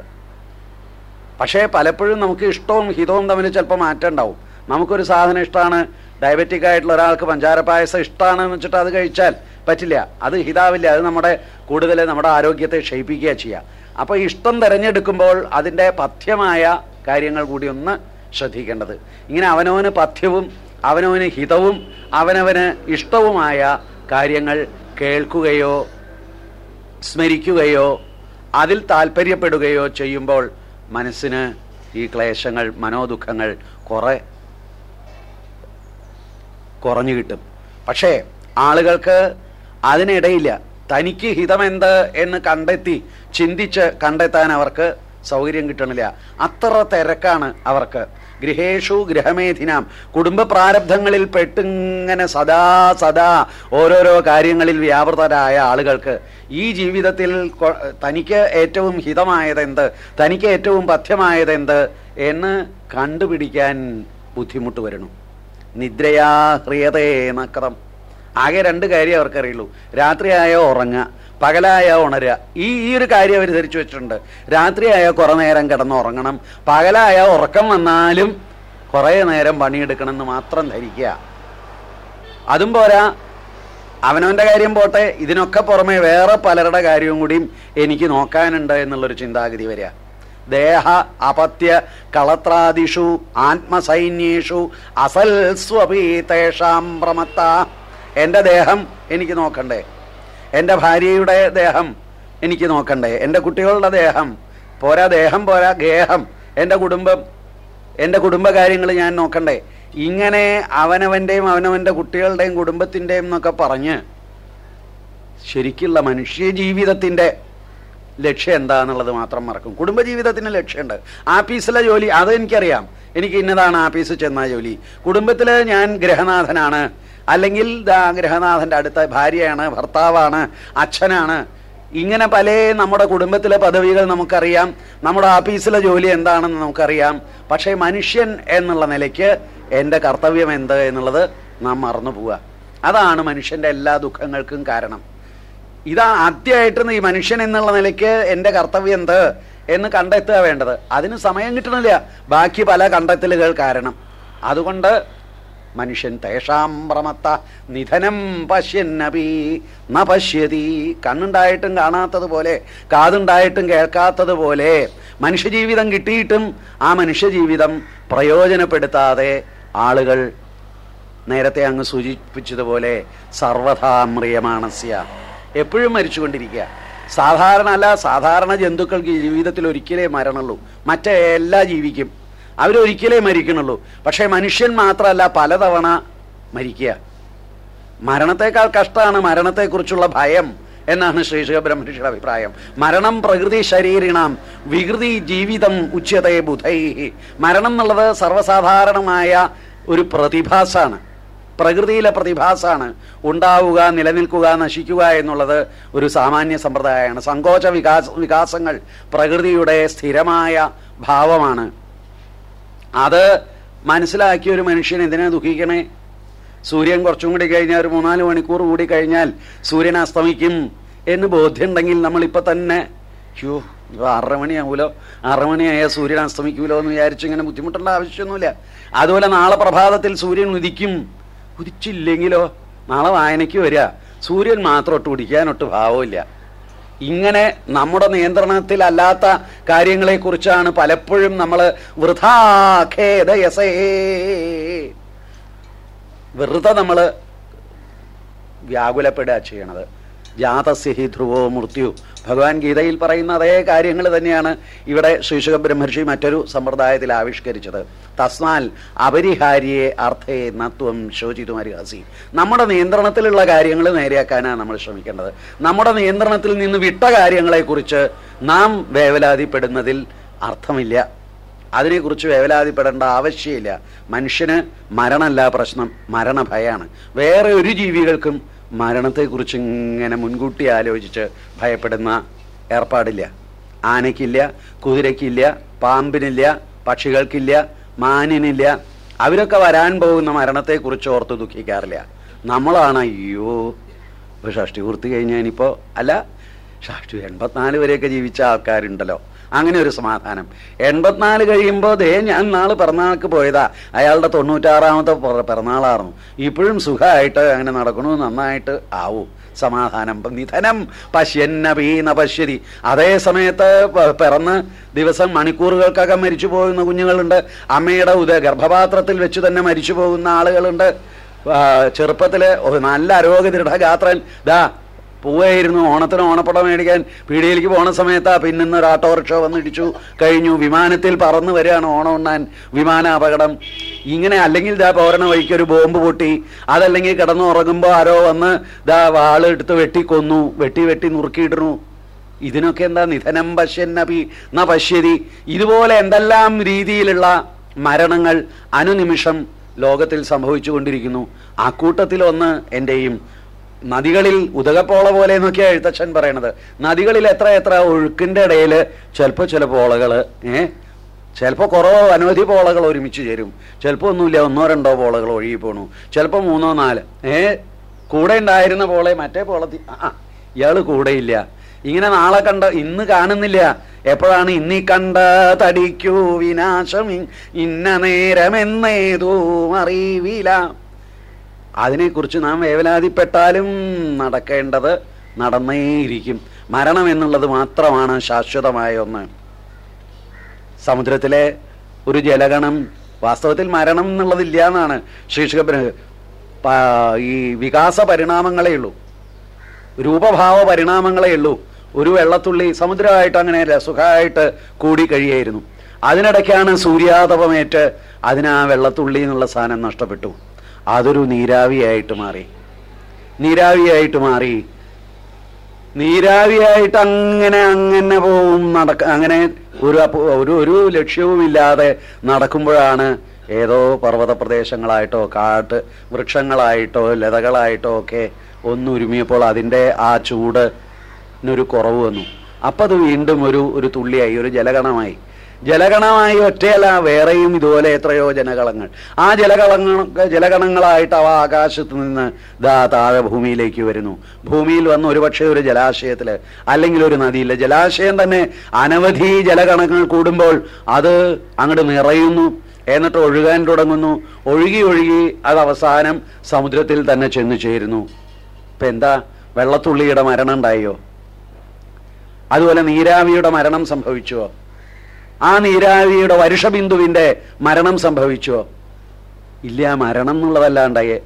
പക്ഷേ പലപ്പോഴും നമുക്ക് ഇഷ്ടവും ഹിതവും തമ്മിൽ ചിലപ്പോൾ മാറ്റം ഉണ്ടാവും. നമുക്കൊരു സാധനം ഇഷ്ടമാണ് ഡയബറ്റിക് ആയിട്ടുള്ള ഒരാൾക്ക് പഞ്ചാര പായസം ഇഷ്ടമാണെന്ന് വെച്ചിട്ട് അത് കഴിച്ചാൽ പറ്റില്ല. അത് ഹിതാവില്ല അത് നമ്മുടെ കൂടുതൽ നമ്മുടെ ആരോഗ്യത്തെ ക്ഷയിപ്പിക്കുക ചെയ്യുക അപ്പോൾ ഇഷ്ടം തിരഞ്ഞെടുക്കുമ്പോൾ അതിന്റെ പഥ്യമായ കാര്യങ്ങൾ കൂടി ഒന്ന് ശ്രദ്ധിക്കേണ്ടത്. ഇങ്ങനെ അവനവന് പഥ്യവും അവനവന് ഹിതവും അവനവന് ഇഷ്ടവുമായ കാര്യങ്ങൾ കേൾക്കുകയോ സ്മരിക്കുകയോ അതിൽ താല്പര്യപ്പെടുകയോ ചെയ്യുമ്പോൾ മനസ്സിന് ഈ ക്ലേശങ്ങൾ മനോദുഃഖങ്ങൾ കുറെ കുറഞ്ഞു കിട്ടും. പക്ഷേ ആളുകൾക്ക് അതിനിടയില്ല. തനിക്ക് ഹിതമെന്ത് എന്ന് കണ്ടെത്തി ചിന്തിച്ച് കണ്ടെത്താൻ അവർക്ക് സൗകര്യം കിട്ടണില്ല. അത്ര തിരക്കാണ് അവർക്ക്. ഗൃഹേഷു ഗൃഹമേധിനാം. കുടുംബ പ്രാരബ്ധങ്ങളിൽ പെട്ടിങ്ങനെ സദാ സദാ ഓരോരോ കാര്യങ്ങളിൽ വ്യാപൃതരായ ആളുകൾക്ക് ഈ ജീവിതത്തിൽ തനിക്ക് ഏറ്റവും ഹിതമായതെന്ത്? തനിക്ക് ഏറ്റവും പഥ്യമായതെന്ത്? എന്ന് കണ്ടുപിടിക്കാൻ ബുദ്ധിമുട്ട് വരണം. നിദ്രയാ ഹ്രിയതേ നക്രം. ആകെ രണ്ട് കാര്യം അവർക്കറിയുള്ളൂ. രാത്രിയായോ ഉറങ്ങുക പകലായ ഉണരുക. ഈ ഈ ഒരു കാര്യം അവർ ധരിച്ചു വെച്ചിട്ടുണ്ട്. രാത്രിയായ കുറെ നേരം കിടന്ന് ഉറങ്ങണം. പകലായ ഉറക്കം വന്നാലും കുറേ നേരം പണിയെടുക്കണം എന്ന് മാത്രം ധരിക്കുക. അതും പോരാ. അവനവന്റെ കാര്യം പോട്ടെ. ഇതിനൊക്കെ പുറമെ വേറെ പലരുടെ കാര്യവും കൂടിയും എനിക്ക് നോക്കാനുണ്ട് എന്നുള്ളൊരു ചിന്താഗതി വരിക. ദേഹ അപത്യ കളത്രാദിഷു ആത്മസൈന്യേഷു അസൽ സ്വപീതേഷാം പ്രമത്ത. എന്റെ ദേഹം എനിക്ക് നോക്കണ്ടേ? എന്റെ ഭാര്യയുടെ ദേഹം എനിക്ക് നോക്കണ്ടേ? എന്റെ കുട്ടികളുടെ ദേഹം പോരാ ദേഹം പോരാ ഗേഹം. എന്റെ കുടുംബം എന്റെ കുടുംബകാര്യങ്ങൾ ഞാൻ നോക്കണ്ടേ? ഇങ്ങനെ അവനവന്റെയും അവനവന്റെ കുട്ടികളുടെയും കുടുംബത്തിന്റെയും എന്നൊക്കെ പറഞ്ഞ് ശരിക്കുള്ള മനുഷ്യ ജീവിതത്തിന്റെ ലക്ഷ്യം എന്താന്നുള്ളത് മാത്രം മറക്കും. കുടുംബജീവിതത്തിന് ലക്ഷ്യമുണ്ട്. ആഫീസിലെ ജോലി അത് എനിക്കറിയാം. എനിക്ക് ഇന്നതാണ് ആഫീസിൽ ചെന്ന ജോലി. കുടുംബത്തിൽ ഞാൻ ഗ്രഹനാഥനാണ്. അല്ലെങ്കിൽ ഗ്രഹനാഥന്റെ അടുത്ത ഭാര്യയാണ് ഭർത്താവാണ് അച്ഛനാണ്. ഇങ്ങനെ പല നമ്മുടെ കുടുംബത്തിലെ പദവികൾ നമുക്കറിയാം. നമ്മുടെ ഓഫീസിലെ ജോലി എന്താണെന്ന് നമുക്കറിയാം. പക്ഷേ മനുഷ്യൻ എന്നുള്ള നിലയ്ക്ക് എന്റെ കർത്തവ്യം എന്ത് എന്നുള്ളത് നാം മറന്നു പോവുക. അതാണ് മനുഷ്യന്റെ എല്ലാ ദുഃഖങ്ങൾക്കും കാരണം. ഇതാ ആദ്യമായിട്ട് ഈ മനുഷ്യൻ എന്നുള്ള നിലയ്ക്ക് എന്റെ കർത്തവ്യം എന്ത് എന്ന് കണ്ടെത്തുക വേണ്ടത്. അതിന് സമയം കിട്ടണില്ല. ബാക്കി പല കണ്ടെത്തലുകൾ കാരണം. അതുകൊണ്ട് മനുഷ്യൻ തേഷാം പ്രമത്ത നിധനം പശ്യന്നപി ന പശ്യതി. കണ്ണുണ്ടായിട്ടും കാണാത്തതുപോലെ കാതുണ്ടായിട്ടും കേൾക്കാത്തതുപോലെ മനുഷ്യജീവിതം കിട്ടിയിട്ടും ആ മനുഷ്യജീവിതം പ്രയോജനപ്പെടുത്താതെ ആളുകൾ നേരത്തെ അങ്ങ് സൂചിപ്പിച്ചതുപോലെ സർവഥാമ്രിയമാണസ്യ എപ്പോഴും മരിച്ചുകൊണ്ടിരിക്കുക. സാധാരണ അല്ല സാധാരണ ജന്തുക്കൾക്ക് ജീവിതത്തിൽ ഒരിക്കലേ മരണമുള്ളൂ മറ്റേ എല്ലാ ജീവിക്കും. അവരൊരിക്കലേ മരിക്കണുള്ളൂ പക്ഷേ മനുഷ്യൻ മാത്രമല്ല പലതവണ മരിക്കുക. മരണത്തെക്കാൾ കഷ്ടമാണ് മരണത്തെക്കുറിച്ചുള്ള ഭയം എന്നാണ് ശ്രീ ശിവബ്രഹ്മർഷിയുടെ അഭിപ്രായം. മരണം പ്രകൃതി ശരീരിണാം വികൃതി ജീവിതം ഉച്ചതയെ ബുധൈ. മരണം എന്നുള്ളത് സർവസാധാരണമായ ഒരു പ്രതിഭാസാണ്. പ്രകൃതിയിലെ പ്രതിഭാസാണ്. ഉണ്ടാവുക നിലനിൽക്കുക നശിക്കുക എന്നുള്ളത് ഒരു സാമാന്യ സമ്പ്രദായമാണ്. സങ്കോച വികാസ വികാസങ്ങൾ പ്രകൃതിയുടെ സ്ഥിരമായ ഭാവമാണ്. അത് മനസ്സിലാക്കിയ ഒരു മനുഷ്യൻ എന്തിനാ ദുഃഖിക്കണേ? സൂര്യൻ കുറച്ചും കൂടി കഴിഞ്ഞാൽ ഒരു മൂന്നാൽ മണിക്കൂർ കൂടി കഴിഞ്ഞാൽ സൂര്യൻ അസ്തമിക്കും എന്ന് ബോധ്യമുണ്ടെങ്കിൽ നമ്മളിപ്പോൾ തന്നെ യോ ആറര മണിയാവൂലോ? ആറര മണിയായാൽ സൂര്യൻ അസ്തമിക്കൂലോ എന്ന് വിചാരിച്ച് ഇങ്ങനെ ബുദ്ധിമുട്ടേണ്ട ആവശ്യമൊന്നുമില്ല. അതുപോലെ നാളെ പ്രഭാതത്തിൽ സൂര്യൻ ഉദിക്കും. ഉദിച്ചില്ലെങ്കിലോ? നാളെ വായനയ്ക്ക് വരിക. സൂര്യൻ മാത്രം ഒട്ട് ഉടിക്കാനൊട്ട് ഭാവമില്ല. ഇങ്ങനെ നമ്മുടെ നിയന്ത്രണത്തിലല്ലാത്ത കാര്യങ്ങളെക്കുറിച്ചാണ് പലപ്പോഴും നമ്മൾ വൃഥാഖേദയസേ വെറുതെ നമ്മൾ വ്യാകുലപ്പെടുക ചെയ്യണത്. ജാതസ്യ ഹി ധ്രുവോ മൃത്യു. ഭഗവാൻ ഗീതയിൽ പറയുന്ന അതേ കാര്യങ്ങൾ തന്നെയാണ് ഇവിടെ ശ്രീശുഖ ബ്രഹ്മർഷി മറ്റൊരു സമ്പ്രദായത്തിൽ ആവിഷ്കരിച്ചത്. തസ്മാൽ അപരിഹാരിയെ അർത്ഥയെ നത്വം ശോചിതുമരിഹാസി നമ്മുടെ നിയന്ത്രണത്തിലുള്ള കാര്യങ്ങൾ നേരെയാക്കാനാണ് നമ്മൾ ശ്രമിക്കേണ്ടത്. നമ്മുടെ നിയന്ത്രണത്തിൽ നിന്ന് വിട്ട കാര്യങ്ങളെക്കുറിച്ച് നാം വേവലാതിപ്പെടുന്നതിൽ അർത്ഥമില്ല. അതിനെക്കുറിച്ച് വേവലാതിപ്പെടേണ്ട ആവശ്യമില്ല. മനുഷ്യന് മരണമല്ല പ്രശ്നം മരണഭയമാണ് വേറെ ഒരു ജീവികൾക്കും മരണത്തെക്കുറിച്ച് ഇങ്ങനെ മുൻകൂട്ടി ആലോചിച്ച് ഭയപ്പെടുന്ന ഏർപ്പാടില്ല. ആനയ്ക്കില്ല കുതിരയ്ക്കില്ല പാമ്പിനില്ല പക്ഷികൾക്കില്ല മാനിനില്ല. അവരൊക്കെ വരാൻ പോകുന്ന മരണത്തെക്കുറിച്ച് ഓർത്ത് ദുഃഖിക്കാറില്ല. നമ്മളാണ് അയ്യോ ഇപ്പോൾ ഷഷ്ടി പൂർത്തി കഴിഞ്ഞാൽ ഇനിയിപ്പോൾ അല്ല ഷഷ്ടി എൺപത്തിനാല് വരെയൊക്കെ ജീവിച്ച ആൾക്കാരുണ്ടല്ലോ. അങ്ങനെ ഒരു സമാധാനം. എൺപത്തിനാല് കഴിയുമ്പോൾ ദേ ഞാൻ നാൾ പിറന്നാൾക്ക് പോയതാ. അയാളുടെ തൊണ്ണൂറ്റാറാമത്തെ പിറ- പിറന്നാളായിരുന്നു ഇപ്പോഴും സുഖമായിട്ട് അങ്ങനെ നടക്കണു നന്നായിട്ട് ആവൂ. സമാധാനം നിധനം നിധനം പശ്യന്നപീന പശ്യതി. അതേ സമയത്ത് പിറന്ന് ദിവസം മണിക്കൂറുകൾക്കകം മരിച്ചു പോകുന്ന കുഞ്ഞുങ്ങളുണ്ട്. അമ്മയുടെ ഉദ ഗർഭപാത്രത്തിൽ വെച്ച് തന്നെ മരിച്ചു പോകുന്ന ആളുകളുണ്ട് ചെറുപ്പത്തിലെ നല്ല അരോഗ്യ ദൃഢഗാത്രൻ ദാ പോവായിരുന്നു. ഓണത്തിന് ഓണപ്പടം മേടിക്കാൻ പീടികയിലേക്ക് പോണ സമയത്താ പിന്നിന്ന് ഒരു ഓട്ടോറിക്ഷ വന്നിടിച്ചു. കഴിഞ്ഞു. വിമാനത്തിൽ പറന്നു വരികയാണ് ഓണം ഉണ്ണാൻ വിമാന അപകടം ഇങ്ങനെ അല്ലെങ്കിൽ ദാ പോരണ വഴിക്ക് ഒരു ബോംബ് പൊട്ടി. അതല്ലെങ്കിൽ കിടന്നു ഉറങ്ങുമ്പോൾ ആരോ വന്ന് ദാ വാൾ എടുത്ത് വെട്ടി കൊന്നു. വെട്ടി വെട്ടി നുറുക്കിയിടുന്നു ഇതിനൊക്കെ എന്താ നിധനം പശ്യന്നപി ന പശ്യതി. ഇതുപോലെ എന്തെല്ലാം രീതിയിലുള്ള മരണങ്ങൾ അനുനിമിഷം ലോകത്തിൽ സംഭവിച്ചുകൊണ്ടിരിക്കുന്നു ആ കൂട്ടത്തിലൊന്ന് എന്റെയും നദികളിൽ ഉദകപ്പോള പോലെ എന്നൊക്കെയാണ് എഴുത്തച്ഛൻ പറയണത്. നദികളിൽ എത്ര എത്ര ഒഴുക്കിന്റെ ഇടയിൽ ചിലപ്പോൾ ചില പോളകൾ ഏ? ചിലപ്പോൾ കുറവോ അനവധി പോളകൾ ഒരുമിച്ച് ചേരും. ചിലപ്പോൾ ഒന്നുമില്ല ഒന്നോ രണ്ടോ പോളകൾ ഒഴുകി പോണു. ചിലപ്പോൾ മൂന്നോ നാല് ഏ? കൂടെ ഉണ്ടായിരുന്ന പോളെ മറ്റേ പോളത്തി ആ ഇയാൾ കൂടെയില്ല ഇങ്ങനെ നാളെ കണ്ട ഇന്ന് കാണുന്നില്ല. എപ്പോഴാണ് ഇന്നി കണ്ട തടിക്കൂ വിനാശം? ഇന്ന നേരമെന്നേതോ അറിവില അതിനെക്കുറിച്ച് നാം വേവലാതിപ്പെട്ടാലും നടക്കേണ്ടത് നടന്നേയിരിക്കും. മരണം എന്നുള്ളത് മാത്രമാണ് ശാശ്വതമായ ഒന്ന്. സമുദ്രത്തിലെ ഒരു ജലഗണം വാസ്തവത്തിൽ മരണം എന്നുള്ളതില്ല എന്നാണ് ശീർഷക ഈ വികാസ പരിണാമങ്ങളേ ഉള്ളൂ. രൂപഭാവ പരിണാമങ്ങളേ ഉള്ളൂ. ഒരു വെള്ളത്തുള്ളി സമുദ്രമായിട്ട് അങ്ങനെ സുഖമായിട്ട് കൂടി കഴിയായിരുന്നു. അതിനിടയ്ക്കാണ് സൂര്യാതപമേറ്റ് അതിന് ആ വെള്ളത്തുള്ളി എന്നുള്ള സാധനം നഷ്ടപ്പെട്ടു. അതൊരു നീരാവിയായിട്ട് മാറി. നീരാവിയായിട്ട് മാറി. നീരാവിയായിട്ട് അങ്ങനെ അങ്ങനെ പോവും നടക്ക അങ്ങനെ ഒരു ഒരു ഒരു ലക്ഷ്യവുമില്ലാതെ നടക്കുമ്പോഴാണ് ഏതോ പർവത പ്രദേശങ്ങളായിട്ടോ കാട്ട് വൃക്ഷങ്ങളായിട്ടോ ലതകളായിട്ടോ ഒക്കെ ഒന്നുരുമിയപ്പോൾ അതിന്റെ ആ ചൂടിനൊരു കുറവ് വന്നു. അപ്പം അത് വീണ്ടും ഒരു ഒരു തുള്ളിയായി ഒരു ജലഗണമായി ജലഗണമായി ഒറ്റയല്ല വേറെയും ഇതുപോലെ എത്രയോ ജനകളങ്ങൾ ആ ജലകളങ്ങൾ ജലഗണങ്ങളായിട്ട് അവ ആകാശത്ത് നിന്ന് ദാ താഴെ ഭൂമിയിലേക്ക് വരുന്നു. ഭൂമിയിൽ വന്ന് ഒരുപക്ഷെ ഒരു ജലാശയത്തിൽ അല്ലെങ്കിൽ ഒരു നദിയിൽ ജലാശയം തന്നെ അനവധി ജലഗണങ്ങൾ കൂടുമ്പോൾ അത് അങ്ങോട്ട് നിറയുന്നു എന്നിട്ട് ഒഴുകാൻ തുടങ്ങുന്നു. ഒഴുകി ഒഴുകി അത് അവസാനം സമുദ്രത്തിൽ തന്നെ ചെന്നു ചേരുന്നു. ഇപ്പൊ എന്താ? വെള്ളത്തുള്ളിയുടെ മരണം ഉണ്ടായോ? അതുപോലെ നീരാവിയുടെ മരണം സംഭവിച്ചുവോ? ആ നീരാവിയുടെ വരുഷബിന്ദുവിന്റെ മരണം സംഭവിച്ചോ? ഇല്ല മരണം എന്നുള്ളതല്ലാണ്ടായേ.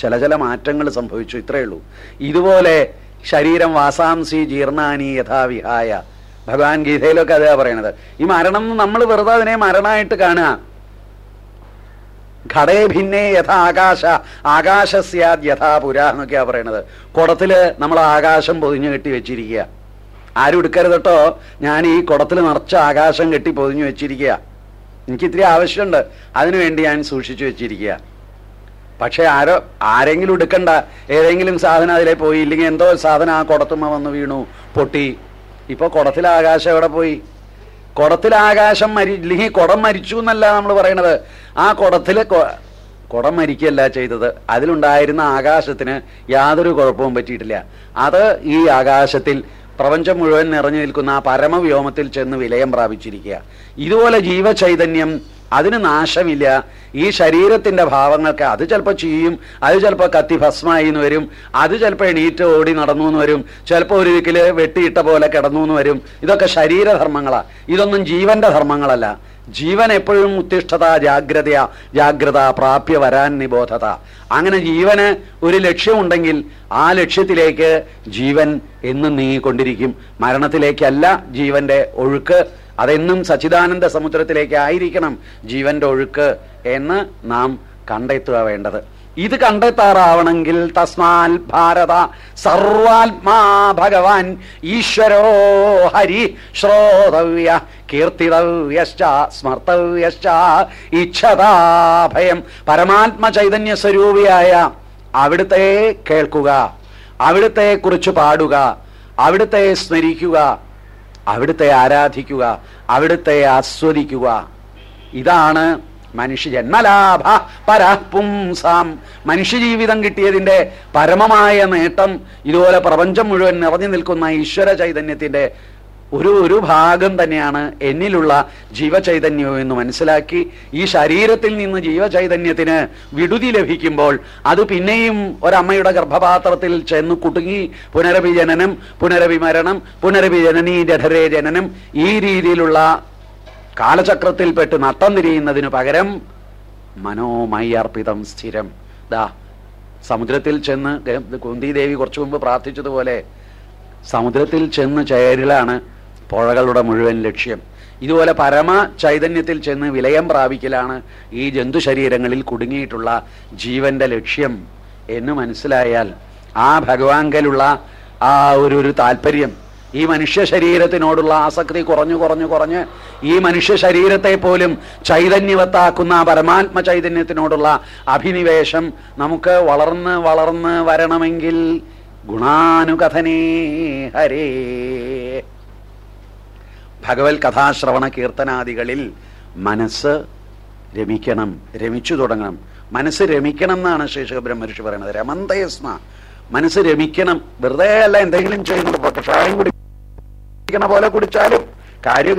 ചില ചില മാറ്റങ്ങൾ സംഭവിച്ചു ഇത്രയേ ഉള്ളൂ. ഇതുപോലെ ശരീരം വാസാംസി ജീർണാനി യഥാവിഹായ. ഭഗവാൻ ഗീതയിലൊക്കെ അതാ പറയണത്. ഈ മരണം നമ്മൾ വെറുതെ അതിനെ മരണമായിട്ട് കാണുക. ഘടേ ഭിന്നേ യഥാ ആകാശ ആകാശസ്യാദ് യഥാ പുര എന്നൊക്കെയാ പറയണത്. കുടത്തിൽ നമ്മൾ ആകാശം പൊതിഞ്ഞു കെട്ടി വെച്ചിരിക്കുക. ആരും എടുക്കരുത് കേട്ടോ. ഞാൻ ഈ കുടത്തിൽ നിറച്ച ആകാശം കെട്ടി പൊതിഞ്ഞു വെച്ചിരിക്കുക എനിക്ക് ഇത്തിരി ആവശ്യമുണ്ട്. അതിനുവേണ്ടി ഞാൻ സൂക്ഷിച്ചു വെച്ചിരിക്കുക പക്ഷെ ആരോ ആരെങ്കിലും എടുക്കണ്ട. ഏതെങ്കിലും സാധനം അതിലെ പോയി. ഇല്ലെങ്കിൽ എന്തോ സാധനം ആ കുടത്തുമ്മ വന്ന് വീണു. പൊട്ടി. ഇപ്പോൾ കുടത്തിലെ ആകാശം എവിടെ പോയി? കുടത്തിലെ ആകാശം മരി ഇല്ലെങ്കിൽ കുടം മരിച്ചു എന്നല്ല നമ്മൾ പറയണത്. ആ കുടത്തിലെ കുടം മരിക്കുകയല്ല ചെയ്തത്. അതിലുണ്ടായിരുന്ന ആകാശത്തിന് യാതൊരു കുഴപ്പവും പറ്റിയിട്ടില്ല. അത് ഈ ആകാശത്തിൽ പ്രപഞ്ചം മുഴുവൻ നിറഞ്ഞു നിൽക്കുന്ന ആ പരമവ്യോമത്തിൽ ചെന്ന് വിലയം പ്രാപിച്ചിരിക്കുക. ഇതുപോലെ ജീവചൈതന്യം അതിന് നാശമില്ല. ഈ ശരീരത്തിന്റെ ഭാവങ്ങൾക്ക് അത് ചിലപ്പോൾ ചെയ്യും അത് ചിലപ്പോൾ കത്തി ഭസ്മായി എന്ന് വരും. അത് ചിലപ്പോൾ എണീറ്റ് ഓടി നടന്നു എന്ന് വരും. ചിലപ്പോൾ ഒരു ദിക്കിൽ വെട്ടിയിട്ട പോലെ കിടന്നു എന്ന് വരും. ഇതൊക്കെ ശരീരധർമ്മങ്ങളാണ് ഇതൊന്നും ജീവന്റെ ധർമ്മങ്ങളല്ല. ജീവൻ എപ്പോഴും ഉത്തിഷ്ഠത ജാഗ്രത ജാഗ്രത പ്രാപ്യ വരാൻ നിബോധത. അങ്ങനെ ജീവന് ഒരു ലക്ഷ്യമുണ്ടെങ്കിൽ ആ ലക്ഷ്യത്തിലേക്ക് ജീവൻ എന്നും നീങ്ങിക്കൊണ്ടിരിക്കും. മരണത്തിലേക്കല്ല ജീവന്റെ ഒഴുക്ക്. അതെന്നും സച്ചിദാനന്ദ സമുദ്രത്തിലേക്ക് ആയിരിക്കണം ജീവന്റെ ഒഴുക്ക് എന്ന് നാം കണ്ടെത്തുക വേണ്ടത്. ഇത് കണ്ടെത്താറാവണമെങ്കിൽ തസ്മാൽ ഭാരത സർവാത്മാ ഭഗവാൻ ഈശ്വരോ ഹരി ശ്രോതവ്യ കീർത്തിതവ്യശ്ച സ്മർത്തവ്യശ്ച ഇച്ഛതാഭയം. പരമാത്മ ചൈതന്യ സ്വരൂപിയായ അവിടുത്തെ കേൾക്കുക അവിടുത്തെ കുറിച്ച് പാടുക അവിടുത്തെ സ്മരിക്കുക അവിടുത്തെ ആരാധിക്കുക അവിടുത്തെ ആസ്വദിക്കുക. ഇതാണ് മനുഷ്യ ജന്മലാഭ പരപുംസാം. മനുഷ്യജീവിതം കിട്ടിയതിന്റെ പരമമായ നേട്ടം ഇതുപോലെ പ്രപഞ്ചം മുഴുവൻ നിറഞ്ഞു നിൽക്കുന്ന ഈശ്വര ചൈതന്യത്തിന്റെ ഒരു ഒരു ഭാഗം തന്നെയാണ് എന്നിലുള്ള ജീവചൈതന്യം എന്ന് മനസ്സിലാക്കി ഈ ശരീരത്തിൽ നിന്ന് ജീവചൈതന്യത്തിന് വിടുതി ലഭിക്കുമ്പോൾ അത് പിന്നെയും ഒരമ്മയുടെ ഗർഭപാത്രത്തിൽ ചെന്ന് കുടുങ്ങി പുനരഭിജനനം പുനരഭിമരണം പുനരഭിജനനീ ജഠരേ ജനനം ഈ രീതിയിലുള്ള കാലചക്രത്തിൽപ്പെട്ട് നട്ടം തിരിയുന്നതിന് പകരം മനോമയർപ്പിതം സ്ഥിരം. ദാ സമുദ്രത്തിൽ ചെന്ന് കുന്തിദേവി കുറച്ചു മുമ്പ് പ്രാർത്ഥിച്ചതുപോലെ സമുദ്രത്തിൽ ചെന്ന് ചേരലാണ് പുഴകളുടെ മുഴുവൻ ലക്ഷ്യം. ഇതുപോലെ പരമ ചൈതന്യത്തിൽ ചെന്ന് വിലയം പ്രാപിക്കലാണ് ഈ ജന്തു ശരീരങ്ങളിൽ കുടുങ്ങിയിട്ടുള്ള ജീവന്റെ ലക്ഷ്യം എന്ന് മനസ്സിലായാൽ ആ ഭഗവാങ്കലുള്ള ആ ഒരു ഒരു താല്പര്യം ഈ മനുഷ്യ ശരീരത്തിനോടുള്ള ആസക്തി കുറഞ്ഞു കുറഞ്ഞു കുറഞ്ഞ് ഈ മനുഷ്യ ശരീരത്തെ പോലും ചൈതന്യവത്താക്കുന്ന പരമാത്മ ചൈതന്യത്തിനോടുള്ള അഭിനിവേശം നമുക്ക് വളർന്ന് വളർന്ന് വരണമെങ്കിൽ ഗുണാനുകഥനേ ഹരേ. ഭഗവത് കഥാശ്രവണ കീർത്തനാദികളിൽ മനസ്സ് രമിക്കണം രമിച്ചു തുടങ്ങണം. മനസ്സ് രമിക്കണം എന്നാണ് ശേഷക ബ്രഹ്മർഷി പറയുന്നത്. രമന്തയസ്മ. മനസ്സ് രമിക്കണം. വെറുതെ അല്ല എന്തെങ്കിലും ചെയ്യുന്നുണ്ട് പക്ഷേ കുടിക്കണ പോലെ കുടിച്ചാലും കാര്യം